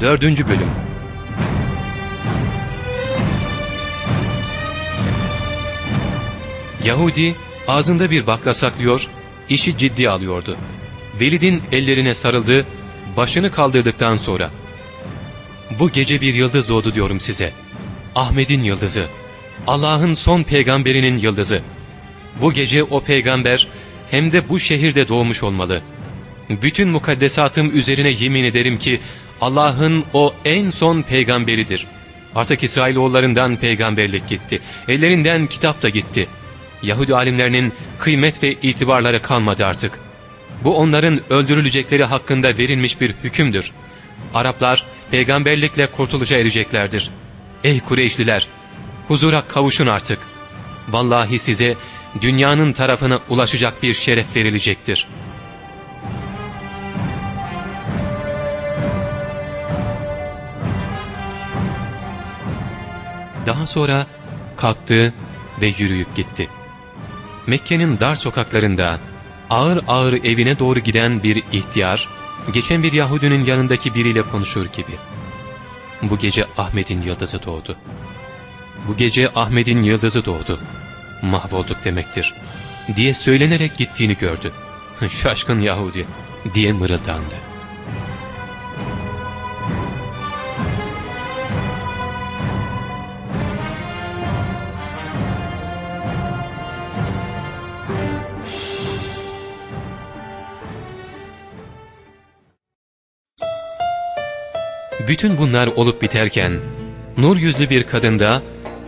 4. Bölüm Yahudi ağzında bir bakla saklıyor, işi ciddi alıyordu. Velid'in ellerine sarıldı, başını kaldırdıktan sonra ''Bu gece bir yıldız doğdu diyorum size. Ahmet'in yıldızı, Allah'ın son peygamberinin yıldızı. Bu gece o peygamber hem de bu şehirde doğmuş olmalı. Bütün mukaddesatım üzerine yemin ederim ki Allah'ın o en son peygamberidir. Artık İsrailoğullarından peygamberlik gitti. Ellerinden kitap da gitti. Yahudi alimlerinin kıymet ve itibarları kalmadı artık. Bu onların öldürülecekleri hakkında verilmiş bir hükümdür. Araplar peygamberlikle kurtuluşa ereceklerdir. Ey Kureyşliler! Huzura kavuşun artık. Vallahi size dünyanın tarafına ulaşacak bir şeref verilecektir.'' Daha sonra kalktı ve yürüyüp gitti. Mekke'nin dar sokaklarında ağır ağır evine doğru giden bir ihtiyar, geçen bir Yahudinin yanındaki biriyle konuşur gibi. Bu gece Ahmet'in yıldızı doğdu. Bu gece Ahmet'in yıldızı doğdu. Mahvolduk demektir. Diye söylenerek gittiğini gördü. Şaşkın Yahudi diye mırıldandı. Bütün bunlar olup biterken nur yüzlü bir kadın da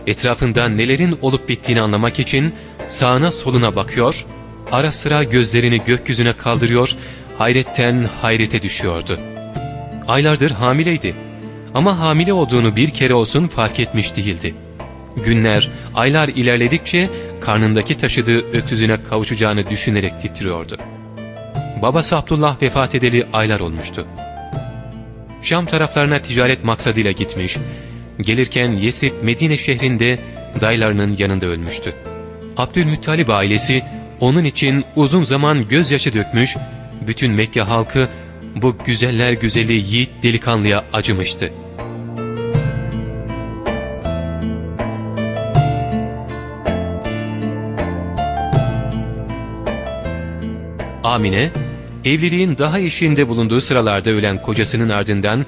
etrafında nelerin olup bittiğini anlamak için sağına soluna bakıyor, ara sıra gözlerini gökyüzüne kaldırıyor, hayretten hayrete düşüyordu. Aylardır hamileydi ama hamile olduğunu bir kere olsun fark etmiş değildi. Günler, aylar ilerledikçe karnındaki taşıdığı öksüzüne kavuşacağını düşünerek titriyordu. Babası Abdullah vefat edeli aylar olmuştu. Şam taraflarına ticaret maksadıyla gitmiş, gelirken Yesrib Medine şehrinde daylarının yanında ölmüştü. Abdülmuttalib ailesi onun için uzun zaman gözyaşı dökmüş, bütün Mekke halkı bu güzeller güzeli yiğit delikanlıya acımıştı. Amine, evliliğin daha eşiğinde bulunduğu sıralarda ölen kocasının ardından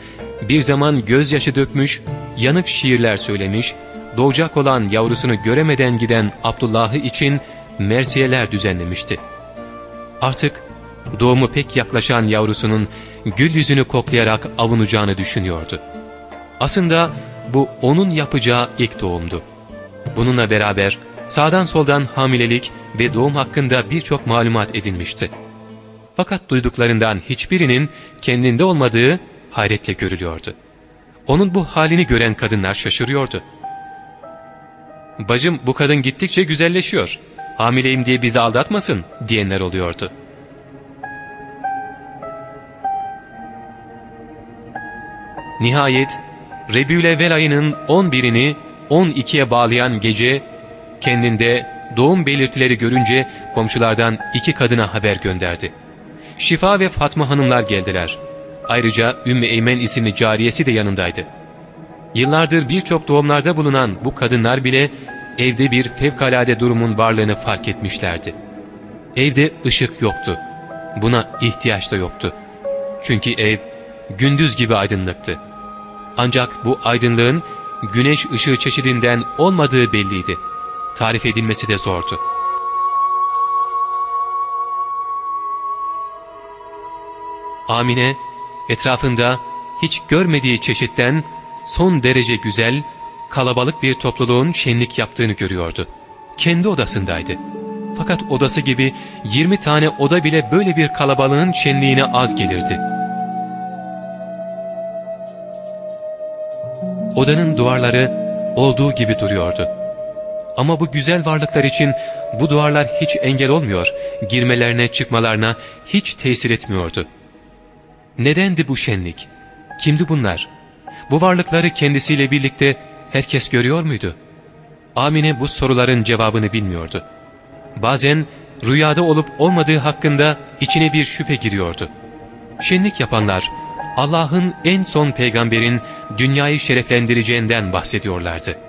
bir zaman gözyaşı dökmüş, yanık şiirler söylemiş, doğacak olan yavrusunu göremeden giden Abdullah'ı için mersiyeler düzenlemişti. Artık doğumu pek yaklaşan yavrusunun gül yüzünü koklayarak avunacağını düşünüyordu. Aslında bu onun yapacağı ilk doğumdu. Bununla beraber sağdan soldan hamilelik ve doğum hakkında birçok malumat edinmişti. Fakat duyduklarından hiçbirinin kendinde olmadığı hayretle görülüyordu. Onun bu halini gören kadınlar şaşırıyordu. ''Bacım bu kadın gittikçe güzelleşiyor. Hamileyim diye bizi aldatmasın.'' diyenler oluyordu. Nihayet Rebiülevvel ayının 11'ini 12'ye bağlayan gece kendinde doğum belirtileri görünce komşulardan iki kadına haber gönderdi. Şifa ve Fatma hanımlar geldiler. Ayrıca Ümmü Eymen isimli cariyesi de yanındaydı. Yıllardır birçok doğumlarda bulunan bu kadınlar bile evde bir fevkalade durumun varlığını fark etmişlerdi. Evde ışık yoktu. Buna ihtiyaç da yoktu. Çünkü ev gündüz gibi aydınlıktı. Ancak bu aydınlığın güneş ışığı çeşidinden olmadığı belliydi. Tarif edilmesi de zordu. Amine etrafında hiç görmediği çeşitten son derece güzel, kalabalık bir topluluğun şenlik yaptığını görüyordu. Kendi odasındaydı. Fakat odası gibi 20 tane oda bile böyle bir kalabalığın şenliğine az gelirdi. Odanın duvarları olduğu gibi duruyordu. Ama bu güzel varlıklar için bu duvarlar hiç engel olmuyor, girmelerine çıkmalarına hiç tesir etmiyordu. Nedendi bu şenlik? Kimdi bunlar? Bu varlıkları kendisiyle birlikte herkes görüyor muydu? Amine bu soruların cevabını bilmiyordu. Bazen rüyada olup olmadığı hakkında içine bir şüphe giriyordu. Şenlik yapanlar Allah'ın en son peygamberin dünyayı şereflendireceğinden bahsediyorlardı.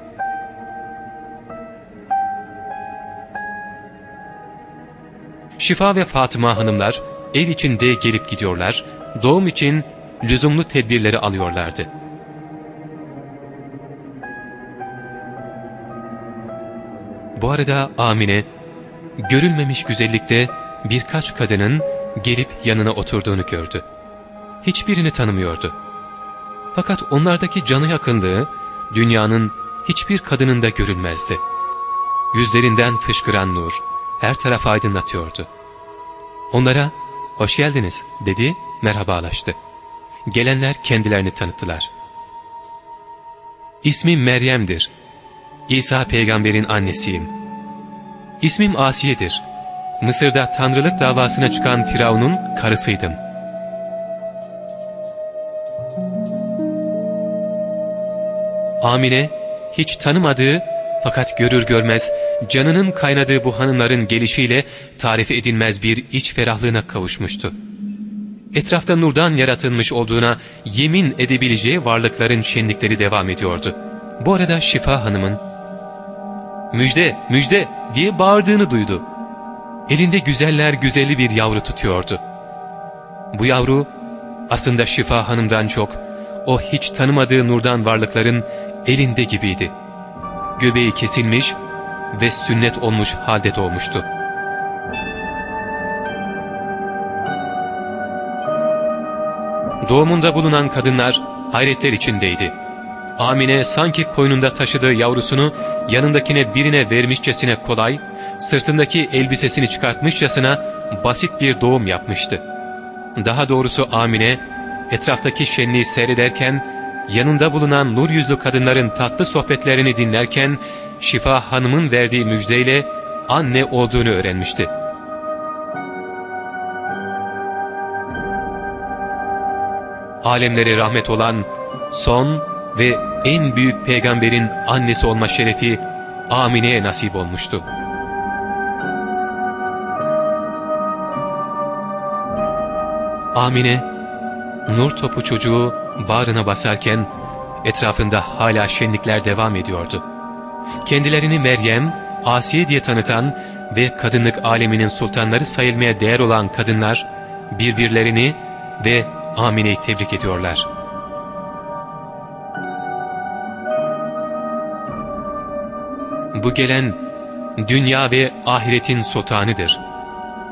Şifa ve Fatıma hanımlar ev içinde gelip gidiyorlar, doğum için lüzumlu tedbirleri alıyorlardı. Bu arada Amine, görülmemiş güzellikte birkaç kadının gelip yanına oturduğunu gördü. Hiçbirini tanımıyordu. Fakat onlardaki canı yakınlığı dünyanın hiçbir kadınında görülmezdi. Yüzlerinden fışkıran nur her tarafı aydınlatıyordu. Onlara hoş geldiniz dedi merhabalaştı. Gelenler kendilerini tanıttılar. İsmim Meryem'dir. İsa peygamberin annesiyim. İsmim Asiye'dir. Mısır'da tanrılık davasına çıkan Firavun'un karısıydım. Amine hiç tanımadığı fakat görür görmez canının kaynadığı bu hanımların gelişiyle tarif edilmez bir iç ferahlığına kavuşmuştu. Etrafta nurdan yaratılmış olduğuna yemin edebileceği varlıkların şenlikleri devam ediyordu. Bu arada Şifa Hanım'ın ''Müjde, müjde!'' diye bağırdığını duydu. Elinde güzeller güzeli bir yavru tutuyordu. Bu yavru aslında Şifa Hanım'dan çok o hiç tanımadığı nurdan varlıkların elinde gibiydi. Göbeği kesilmiş ve sünnet olmuş halde doğmuştu. Doğumunda bulunan kadınlar hayretler içindeydi. Amine sanki koynunda taşıdığı yavrusunu yanındakine birine vermişçesine kolay, sırtındaki elbisesini çıkartmışçasına basit bir doğum yapmıştı. Daha doğrusu Amine, etraftaki şenliği seyrederken, yanında bulunan nur yüzlü kadınların tatlı sohbetlerini dinlerken, Şifa Hanım'ın verdiği müjdeyle anne olduğunu öğrenmişti. Alemlere rahmet olan son ve en büyük peygamberin annesi olma şerefi Amine'ye nasip olmuştu. Amine, nur topu çocuğu bağrına basarken etrafında hala şenlikler devam ediyordu. Kendilerini Meryem, Asiye diye tanıtan ve kadınlık aleminin sultanları sayılmaya değer olan kadınlar birbirlerini ve Amine'yi tebrik ediyorlar. Bu gelen dünya ve ahiretin sultanıdır.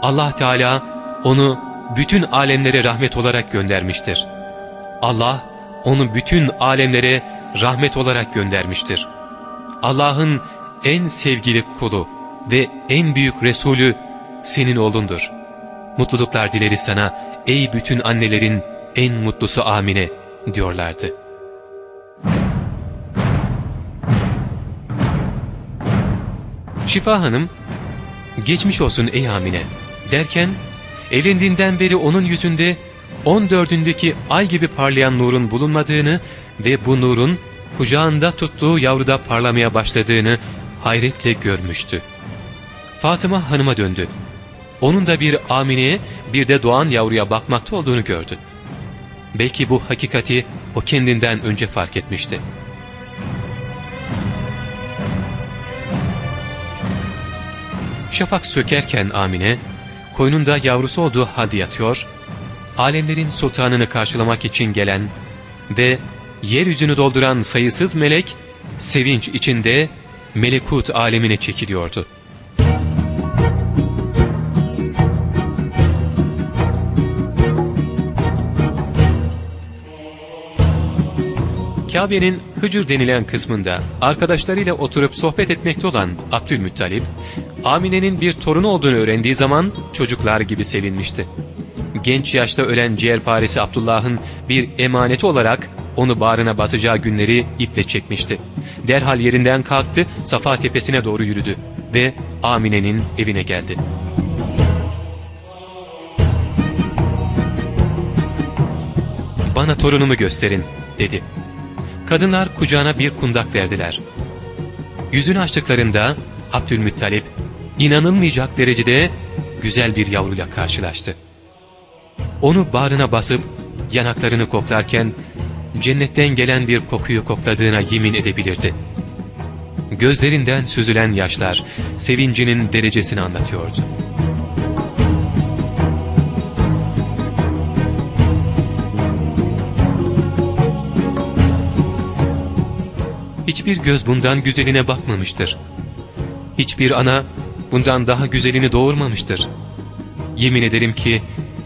Allah Teala onu bütün alemlere rahmet olarak göndermiştir. Allah onu bütün alemlere rahmet olarak göndermiştir. Allah'ın en sevgili kulu ve en büyük Resulü senin oğlundur. Mutluluklar dileri sana ey bütün annelerin en mutlusu Amine diyorlardı. Şifa Hanım, geçmiş olsun ey Amine derken evlendiğinden beri onun yüzünde on dördündeki ay gibi parlayan nurun bulunmadığını ve bu nurun kucağında tuttuğu yavruda parlamaya başladığını hayretle görmüştü. Fatıma hanıma döndü. Onun da bir Amine'ye bir de doğan yavruya bakmakta olduğunu gördü. Belki bu hakikati o kendinden önce fark etmişti. Şafak sökerken Amine, koynunda yavrusu olduğu halde yatıyor, alemlerin sultanını karşılamak için gelen ve yeryüzünü dolduran sayısız melek, sevinç içinde melekut alemine çekiliyordu. Kabe'nin Hıcır denilen kısmında arkadaşlarıyla oturup sohbet etmekte olan Abdülmuttalip, Amine'nin bir torunu olduğunu öğrendiği zaman çocuklar gibi sevinmişti. Genç yaşta ölen ciğerparesi Abdullah'ın bir emaneti olarak onu bağrına basacağı günleri iple çekmişti. Derhal yerinden kalktı, Safa tepesine doğru yürüdü ve Amine'nin evine geldi. ''Bana torunumu gösterin.'' dedi. Kadınlar kucağına bir kundak verdiler. Yüzünü açtıklarında Abdülmuttalip inanılmayacak derecede güzel bir yavruyla karşılaştı. Onu bağrına basıp yanaklarını koklarken cennetten gelen bir kokuyu kokladığına yemin edebilirdi. Gözlerinden süzülen yaşlar sevincinin derecesini anlatıyordu. Hiçbir göz bundan güzeline bakmamıştır. Hiçbir ana bundan daha güzelini doğurmamıştır. Yemin ederim ki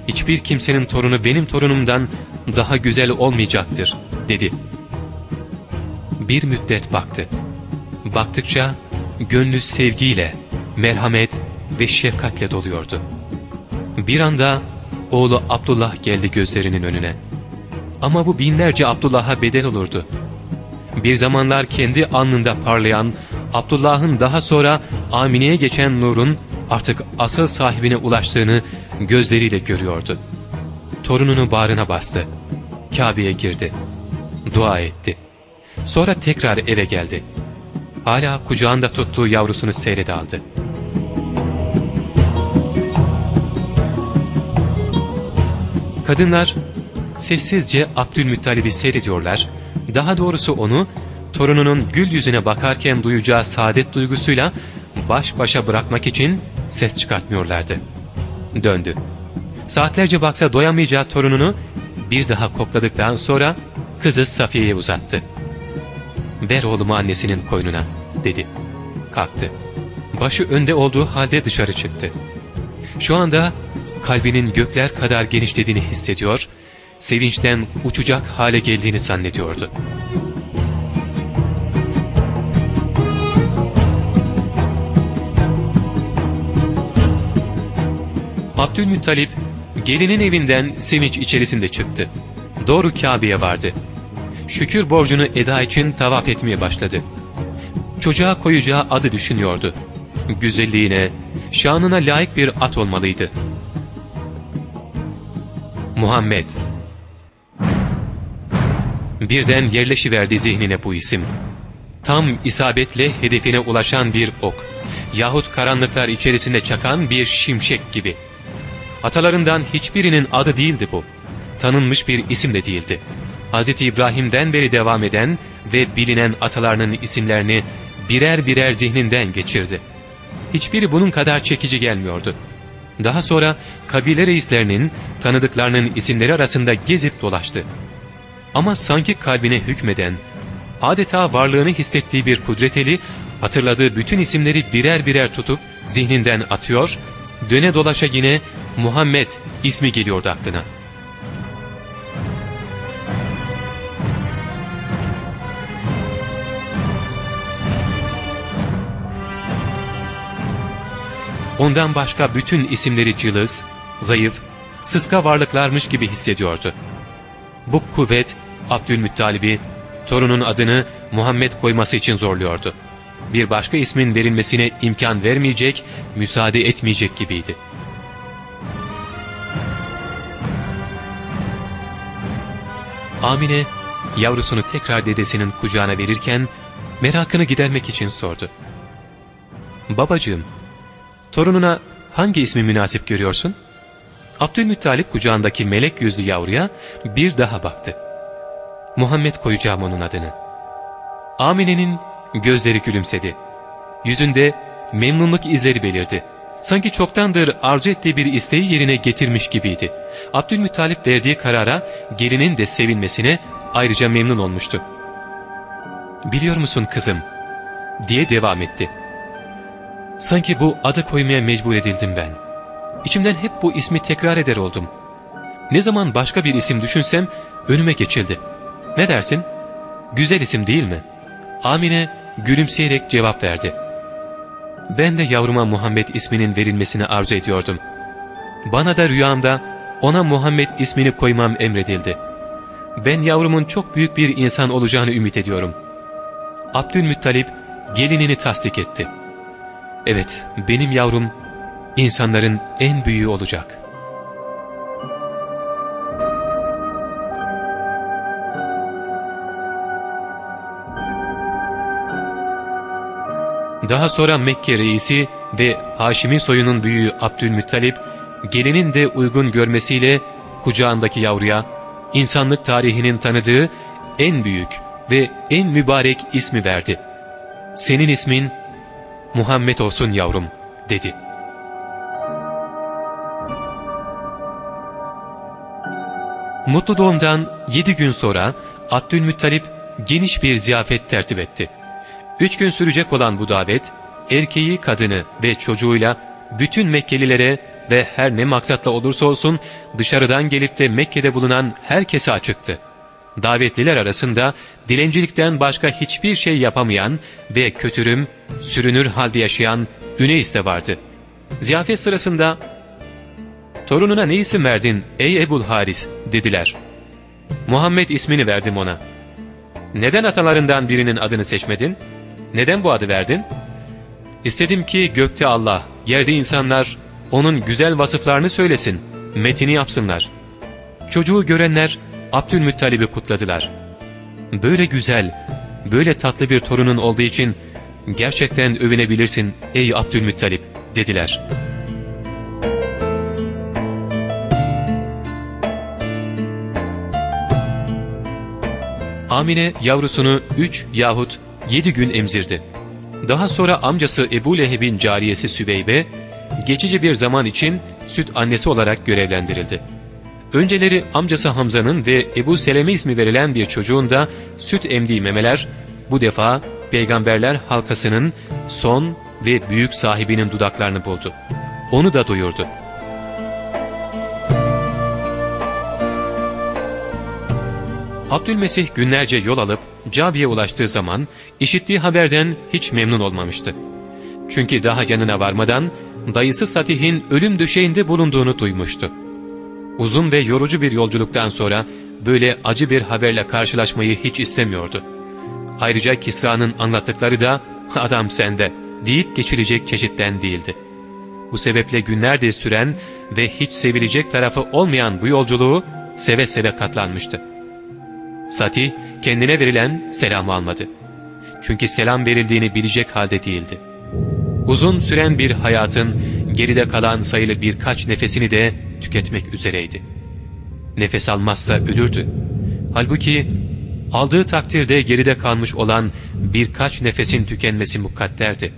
hiçbir kimsenin torunu benim torunumdan daha güzel olmayacaktır, dedi. Bir müddet baktı. Baktıkça gönlü sevgiyle, merhamet ve şefkatle doluyordu. Bir anda oğlu Abdullah geldi gözlerinin önüne. Ama bu binlerce Abdullah'a bedel olurdu. Bir zamanlar kendi alnında parlayan, Abdullah'ın daha sonra Amine'ye geçen nurun artık asıl sahibine ulaştığını gözleriyle görüyordu. Torununu bağrına bastı. Kabe'ye girdi. Dua etti. Sonra tekrar eve geldi. Hala kucağında tuttuğu yavrusunu seyrede aldı. Kadınlar sessizce Abdülmuttalib'i seyrediyorlar, daha doğrusu onu torununun gül yüzüne bakarken duyacağı saadet duygusuyla baş başa bırakmak için ses çıkartmıyorlardı. Döndü. Saatlerce baksa doyamayacağı torununu bir daha kokladıktan sonra kızı Safiye'ye uzattı. ''Ver oğlumu annesinin koynuna.'' dedi. Kalktı. Başı önde olduğu halde dışarı çıktı. Şu anda kalbinin gökler kadar genişlediğini hissediyor, sevinçten uçacak hale geldiğini zannediyordu. Abdülmuttalip gelinin evinden sevinç içerisinde çıktı. Doğru Kabe'ye vardı. Şükür borcunu eda için tavaf etmeye başladı. Çocuğa koyacağı adı düşünüyordu. Güzelliğine, şanına layık bir at olmalıydı. Muhammed Birden yerleşiverdi zihnine bu isim. Tam isabetle hedefine ulaşan bir ok yahut karanlıklar içerisinde çakan bir şimşek gibi. Atalarından hiçbirinin adı değildi bu. Tanınmış bir isim de değildi. Hz. İbrahim'den beri devam eden ve bilinen atalarının isimlerini birer birer zihninden geçirdi. Hiçbiri bunun kadar çekici gelmiyordu. Daha sonra kabile reislerinin, tanıdıklarının isimleri arasında gezip dolaştı. Ama sanki kalbine hükmeden, adeta varlığını hissettiği bir kudreteli, hatırladığı bütün isimleri birer birer tutup zihninden atıyor, döne dolaşa yine Muhammed ismi geliyordu aklına. Ondan başka bütün isimleri cılız, zayıf, sıska varlıklarmış gibi hissediyordu. Bu kuvvet Abdülmuttalib'i torunun adını Muhammed koyması için zorluyordu. Bir başka ismin verilmesine imkan vermeyecek, müsaade etmeyecek gibiydi. Amine yavrusunu tekrar dedesinin kucağına verirken merakını gidermek için sordu. ''Babacığım, torununa hangi ismi münasip görüyorsun?'' Abdülmuttalip kucağındaki melek yüzlü yavruya bir daha baktı. ''Muhammed koyacağım onun adını.'' Amine'nin gözleri gülümsedi. Yüzünde memnunluk izleri belirdi. Sanki çoktandır arzu ettiği bir isteği yerine getirmiş gibiydi. Abdülmuttalip verdiği karara gelinin de sevinmesine ayrıca memnun olmuştu. ''Biliyor musun kızım?'' diye devam etti. ''Sanki bu adı koymaya mecbur edildim ben. İçimden hep bu ismi tekrar eder oldum. Ne zaman başka bir isim düşünsem önüme geçildi. Ne dersin? Güzel isim değil mi?'' Amine gülümseyerek cevap verdi. Ben de yavruma Muhammed isminin verilmesini arzu ediyordum. Bana da rüyamda ona Muhammed ismini koymam emredildi. Ben yavrumun çok büyük bir insan olacağını ümit ediyorum. Abdülmuttalip gelinini tasdik etti. Evet, benim yavrum insanların en büyüğü olacak.'' Daha sonra Mekke reisi ve Haşimi soyunun büyüğü Abdülmuttalip, gelinin de uygun görmesiyle kucağındaki yavruya insanlık tarihinin tanıdığı en büyük ve en mübarek ismi verdi. Senin ismin Muhammed olsun yavrum dedi. Mutlu doğumdan yedi gün sonra Abdülmuttalip geniş bir ziyafet tertip etti. Üç gün sürecek olan bu davet, erkeği, kadını ve çocuğuyla bütün Mekkelilere ve her ne maksatla olursa olsun dışarıdan gelip de Mekke'de bulunan herkese açıktı. Davetliler arasında dilencilikten başka hiçbir şey yapamayan ve kötürüm, sürünür halde yaşayan Üneys de vardı. Ziyafet sırasında ''Torununa ne isim verdin ey Ebul Haris?'' Dediler. ''Muhammed ismini verdim ona.'' ''Neden atalarından birinin adını seçmedin? Neden bu adı verdin?'' ''İstedim ki gökte Allah, yerde insanlar onun güzel vasıflarını söylesin, metini yapsınlar.'' Çocuğu görenler Abdülmuttalib'i kutladılar. ''Böyle güzel, böyle tatlı bir torunun olduğu için gerçekten övünebilirsin ey Abdülmuttalip.'' dediler.'' Amine yavrusunu üç yahut yedi gün emzirdi. Daha sonra amcası Ebu Leheb'in cariyesi Süveybe, geçici bir zaman için süt annesi olarak görevlendirildi. Önceleri amcası Hamza'nın ve Ebu Seleme ismi verilen bir çocuğun da süt emdiği memeler, bu defa peygamberler halkasının son ve büyük sahibinin dudaklarını buldu. Onu da duyurdu. Abdülmesih günlerce yol alıp Cabi'ye ulaştığı zaman işittiği haberden hiç memnun olmamıştı. Çünkü daha yanına varmadan dayısı Satih'in ölüm döşeğinde bulunduğunu duymuştu. Uzun ve yorucu bir yolculuktan sonra böyle acı bir haberle karşılaşmayı hiç istemiyordu. Ayrıca Kisra'nın anlattıkları da adam sende deyip geçilecek çeşitten değildi. Bu sebeple günlerdir süren ve hiç sevilecek tarafı olmayan bu yolculuğu seve seve katlanmıştı. Satih kendine verilen selamı almadı. Çünkü selam verildiğini bilecek halde değildi. Uzun süren bir hayatın geride kalan sayılı birkaç nefesini de tüketmek üzereydi. Nefes almazsa ölürdü. Halbuki aldığı takdirde geride kalmış olan birkaç nefesin tükenmesi mukadderdi.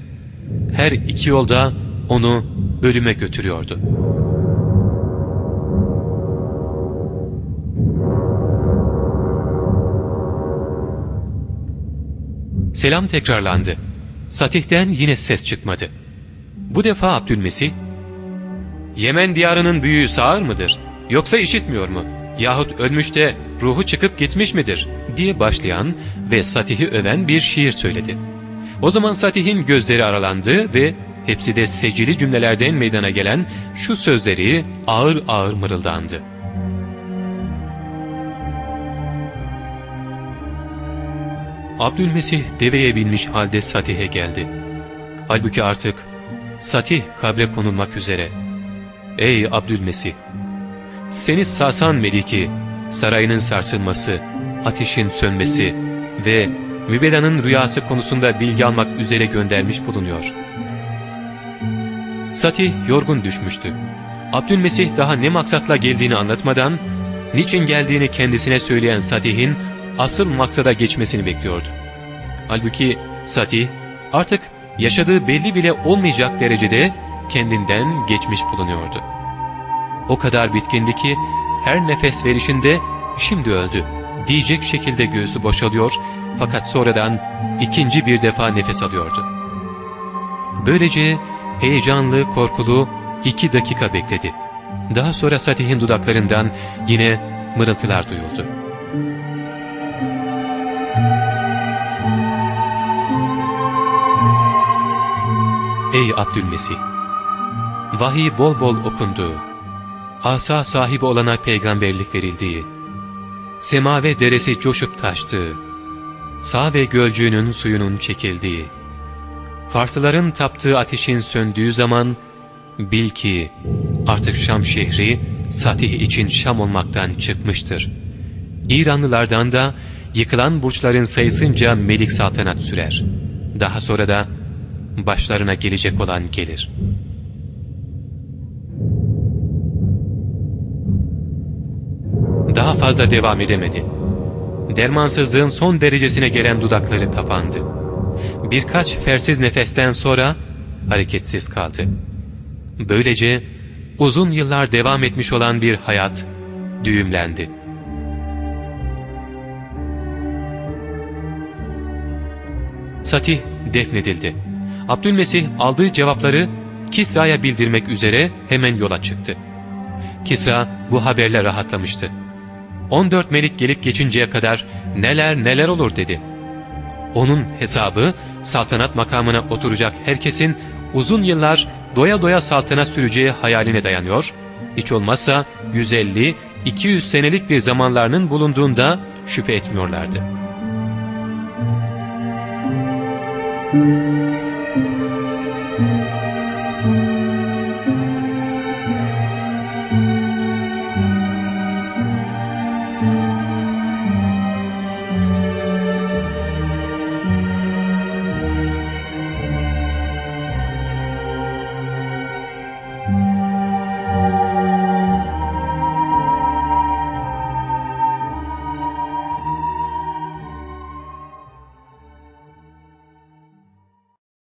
Her iki yolda onu ölüme götürüyordu. Selam tekrarlandı. Satih'ten yine ses çıkmadı. Bu defa Abdülmesih, ''Yemen diyarının büyüğü sağır mıdır? Yoksa işitmiyor mu? Yahut ölmüş de ruhu çıkıp gitmiş midir?'' diye başlayan ve Satih'i öven bir şiir söyledi. O zaman Satih'in gözleri aralandı ve hepsi de secili cümlelerden meydana gelen şu sözleri ağır ağır mırıldandı. Abdülmesih deveye binmiş halde Satih'e geldi. Halbuki artık Satih kabre konulmak üzere. Ey Abdülmesih! Seni Sasan Meliki, sarayının sarsılması, ateşin sönmesi ve Mübeda'nın rüyası konusunda bilgi almak üzere göndermiş bulunuyor. Satih yorgun düşmüştü. Abdülmesih daha ne maksatla geldiğini anlatmadan, niçin geldiğini kendisine söyleyen Satih'in asıl maksada geçmesini bekliyordu. Halbuki Satih artık yaşadığı belli bile olmayacak derecede kendinden geçmiş bulunuyordu. O kadar bitkindi ki her nefes verişinde şimdi öldü diyecek şekilde göğsü boşalıyor fakat sonradan ikinci bir defa nefes alıyordu. Böylece heyecanlı, korkulu iki dakika bekledi. Daha sonra Satih'in dudaklarından yine mırıltılar duyuldu. Ey Abdülmesih! Vahiy bol bol okunduğu, asa sahibi olana peygamberlik verildiği, sema ve deresi coşup taştığı, sağ ve gölcüğünün suyunun çekildiği, Farslıların taptığı ateşin söndüğü zaman, bil ki artık Şam şehri Satih için Şam olmaktan çıkmıştır. İranlılardan da yıkılan burçların sayısınca melik saltanat sürer. Daha sonra da başlarına gelecek olan gelir. Daha fazla devam edemedi. Dermansızlığın son derecesine gelen dudakları kapandı. Birkaç fersiz nefesten sonra hareketsiz kaldı. Böylece uzun yıllar devam etmiş olan bir hayat düğümlendi. Satih defnedildi. Abdülmesih aldığı cevapları Kisra'ya bildirmek üzere hemen yola çıktı. Kisra bu haberle rahatlamıştı. 14 melik gelip geçinceye kadar neler neler olur dedi. Onun hesabı saltanat makamına oturacak herkesin uzun yıllar doya doya saltanat süreceği hayaline dayanıyor, hiç olmazsa 150-200 senelik bir zamanlarının bulunduğunda şüphe etmiyorlardı.